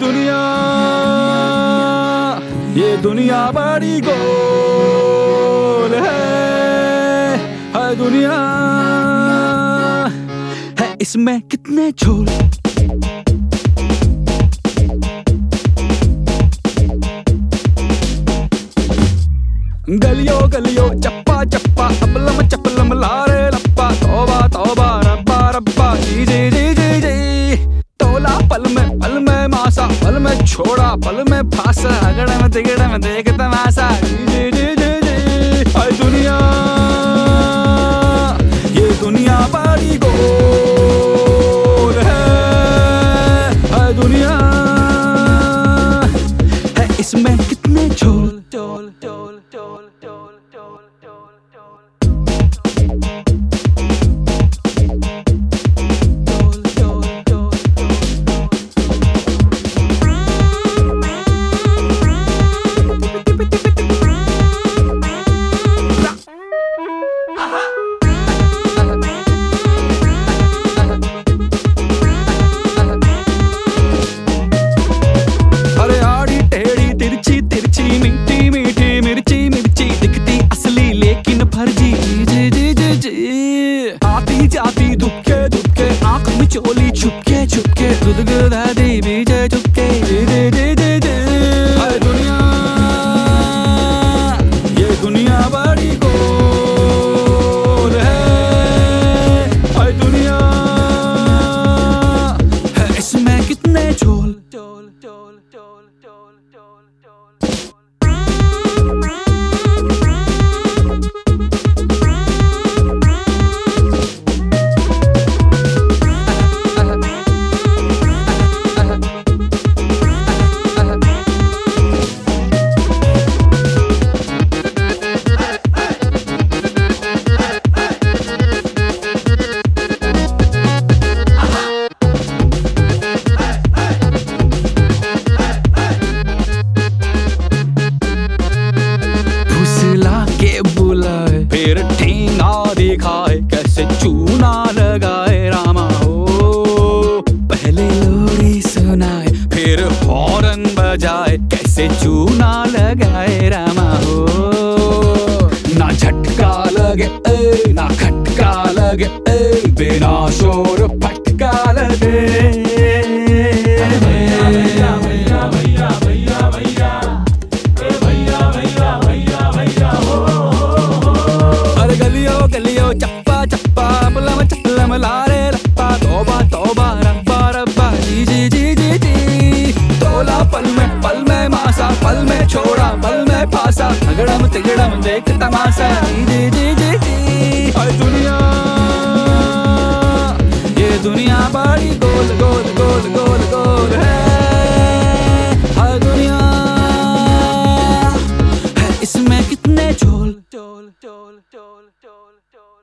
दुनिया, ये दुनिया बड़ी गोल है हर दुनिया। है इसमें कितने झोल? गलियों गलियों, चप्पा चप्पा अबलम चपलम लार छोड़ा पल में फासा अगड़ में तिगड़ में देखता तमाशा जाती दुबके दुबके आँख में चोली छुपके छुपके गुदगुदा बीजे दिखाए कैसे चूना लगाए रामा हो। पहले लोरी सुनाए फिर हॉर्न बजाए कैसे चूना लगाए रामा हो। ना झटका लगे ए, ना खटका लगे ए, बिना शोर फटका लगे। पासा अगड़म तिगड़म देख तमाशा दी दी दी दी और दुनिया ये दुनिया बड़ी गोल गोल गोल गोल गोल है हर दुनिया है इसमें कितने झोल चोल चोल चोल चोल झोल